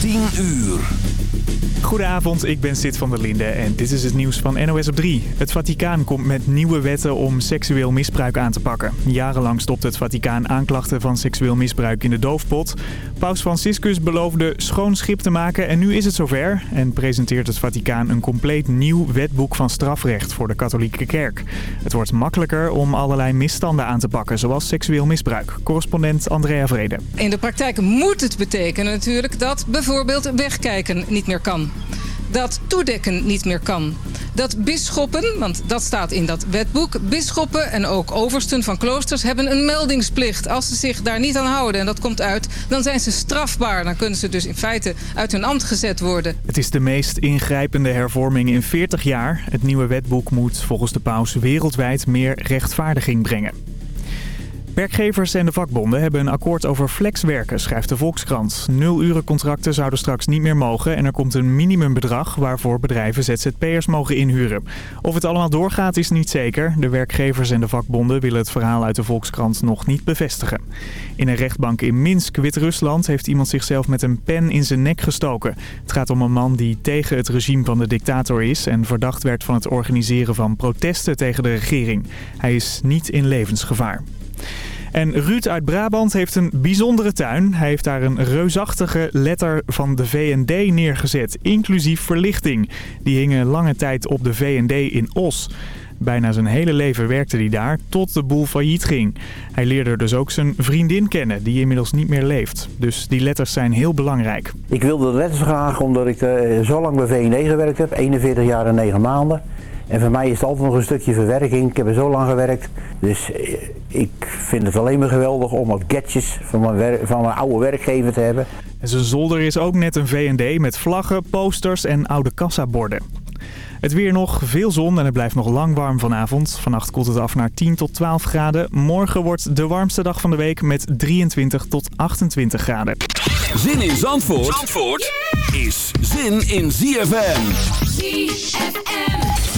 10 uur. Goedenavond, ik ben Sid van der Linde en dit is het nieuws van NOS op 3. Het Vaticaan komt met nieuwe wetten om seksueel misbruik aan te pakken. Jarenlang stopt het Vaticaan aanklachten van seksueel misbruik in de doofpot. Paus Franciscus beloofde schoon schip te maken en nu is het zover. En presenteert het Vaticaan een compleet nieuw wetboek van strafrecht voor de katholieke kerk. Het wordt makkelijker om allerlei misstanden aan te pakken, zoals seksueel misbruik. Correspondent Andrea Vrede. In de praktijk moet het betekenen natuurlijk dat bijvoorbeeld wegkijken niet meer kan dat toedekken niet meer kan. Dat bisschoppen, want dat staat in dat wetboek... bisschoppen en ook oversten van kloosters hebben een meldingsplicht. Als ze zich daar niet aan houden en dat komt uit... dan zijn ze strafbaar. Dan kunnen ze dus in feite uit hun ambt gezet worden. Het is de meest ingrijpende hervorming in 40 jaar. Het nieuwe wetboek moet volgens de paus wereldwijd meer rechtvaardiging brengen. Werkgevers en de vakbonden hebben een akkoord over flexwerken, schrijft de Volkskrant. Nulurencontracten zouden straks niet meer mogen en er komt een minimumbedrag waarvoor bedrijven ZZP'ers mogen inhuren. Of het allemaal doorgaat is niet zeker. De werkgevers en de vakbonden willen het verhaal uit de Volkskrant nog niet bevestigen. In een rechtbank in Minsk, Wit-Rusland, heeft iemand zichzelf met een pen in zijn nek gestoken. Het gaat om een man die tegen het regime van de dictator is en verdacht werd van het organiseren van protesten tegen de regering. Hij is niet in levensgevaar. En Ruud uit Brabant heeft een bijzondere tuin. Hij heeft daar een reusachtige letter van de VND neergezet, inclusief verlichting. Die hingen lange tijd op de VND in Os. Bijna zijn hele leven werkte hij daar, tot de boel failliet ging. Hij leerde dus ook zijn vriendin kennen, die inmiddels niet meer leeft. Dus die letters zijn heel belangrijk. Ik wilde de letters graag omdat ik uh, zo lang bij VND gewerkt heb, 41 jaar en 9 maanden. En voor mij is het altijd nog een stukje verwerking. Ik heb er zo lang gewerkt. Dus eh, ik vind het alleen maar geweldig om wat gadgets van mijn, van mijn oude werkgever te hebben. En zijn zolder is ook net een V&D met vlaggen, posters en oude kassaborden. Het weer nog, veel zon en het blijft nog lang warm vanavond. Vannacht koelt het af naar 10 tot 12 graden. Morgen wordt de warmste dag van de week met 23 tot 28 graden. Zin in Zandvoort, Zandvoort is zin in ZFM. ZFM.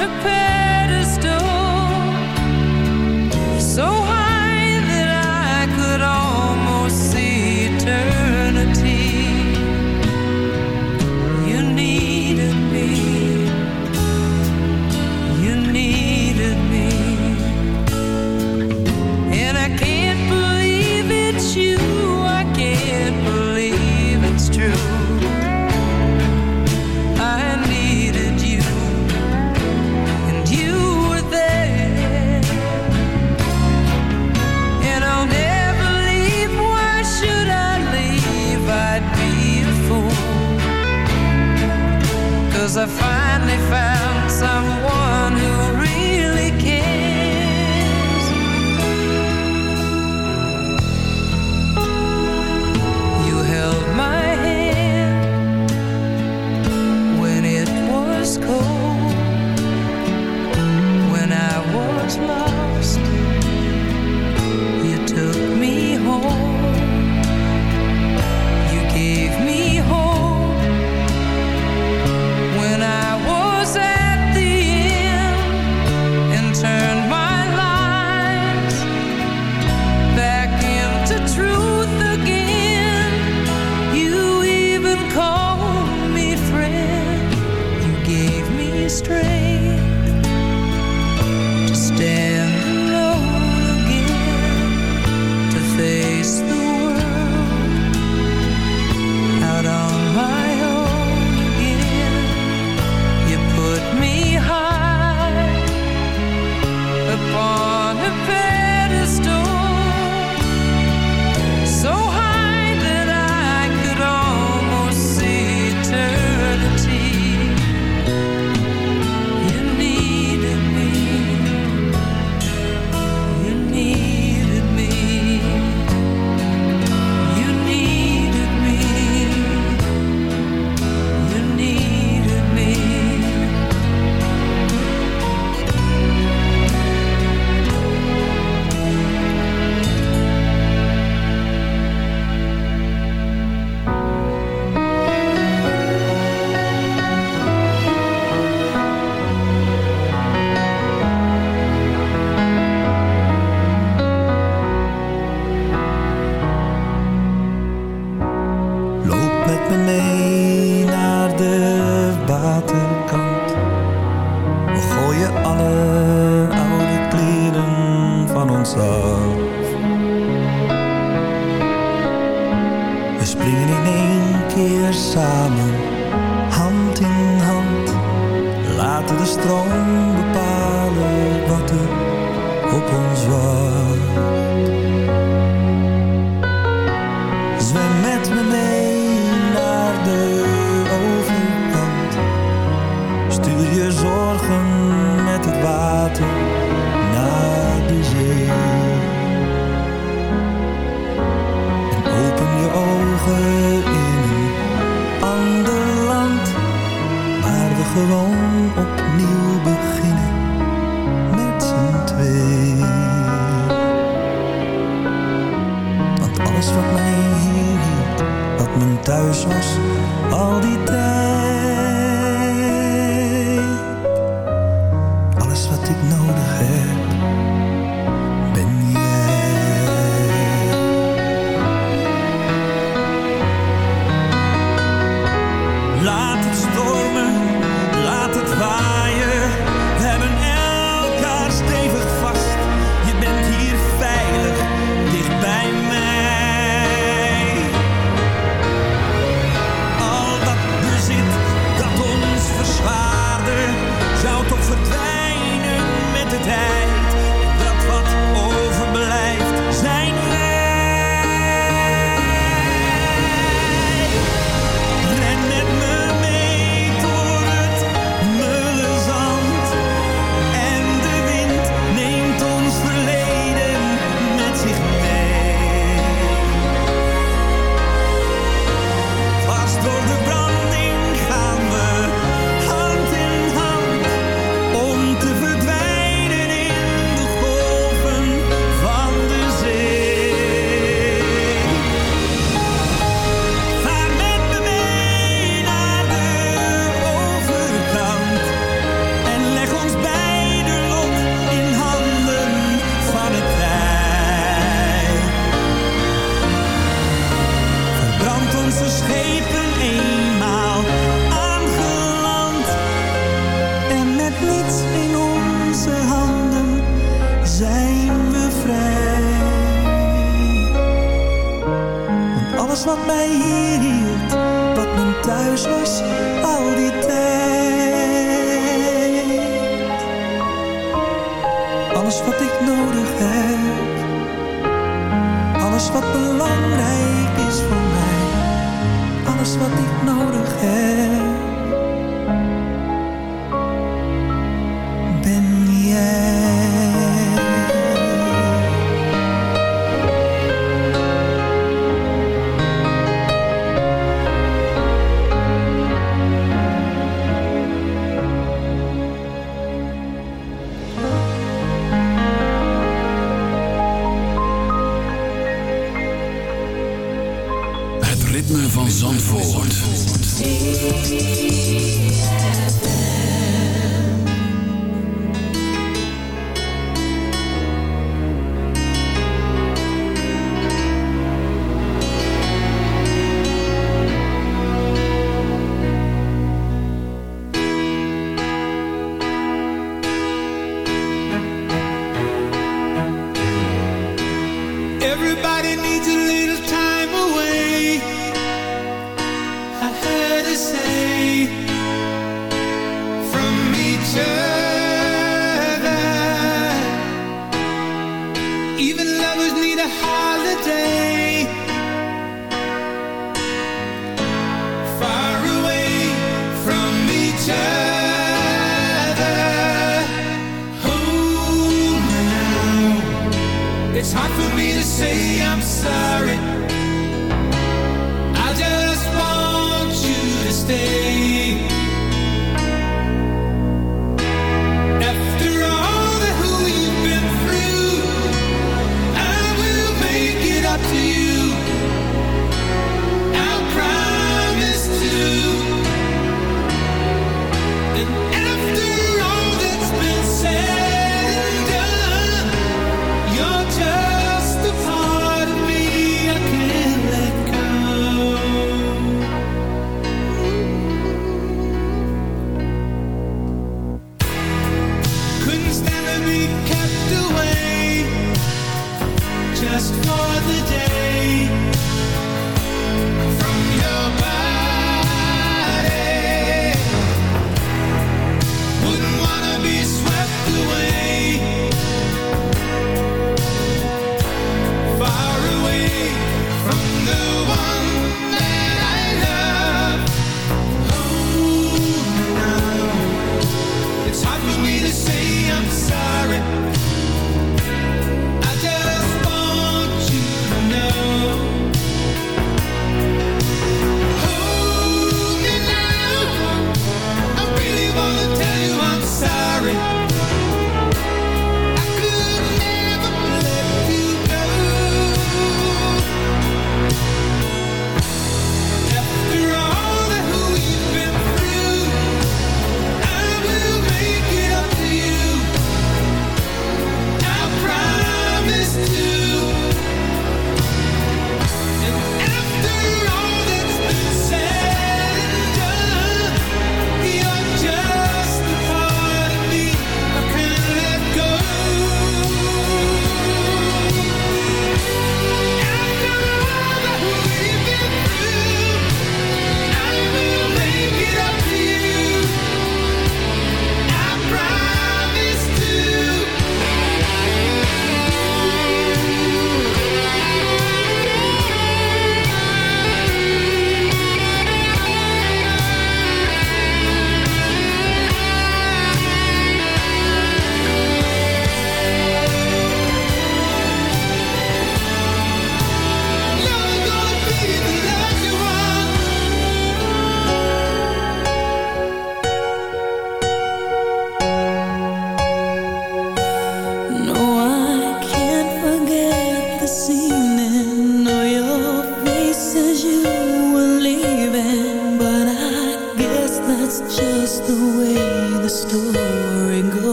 prepare I finally found someone. Alles wat belangrijk is voor mij, alles wat ik nodig heb.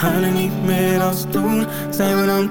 huilen niet meer als toen. Zijn we dan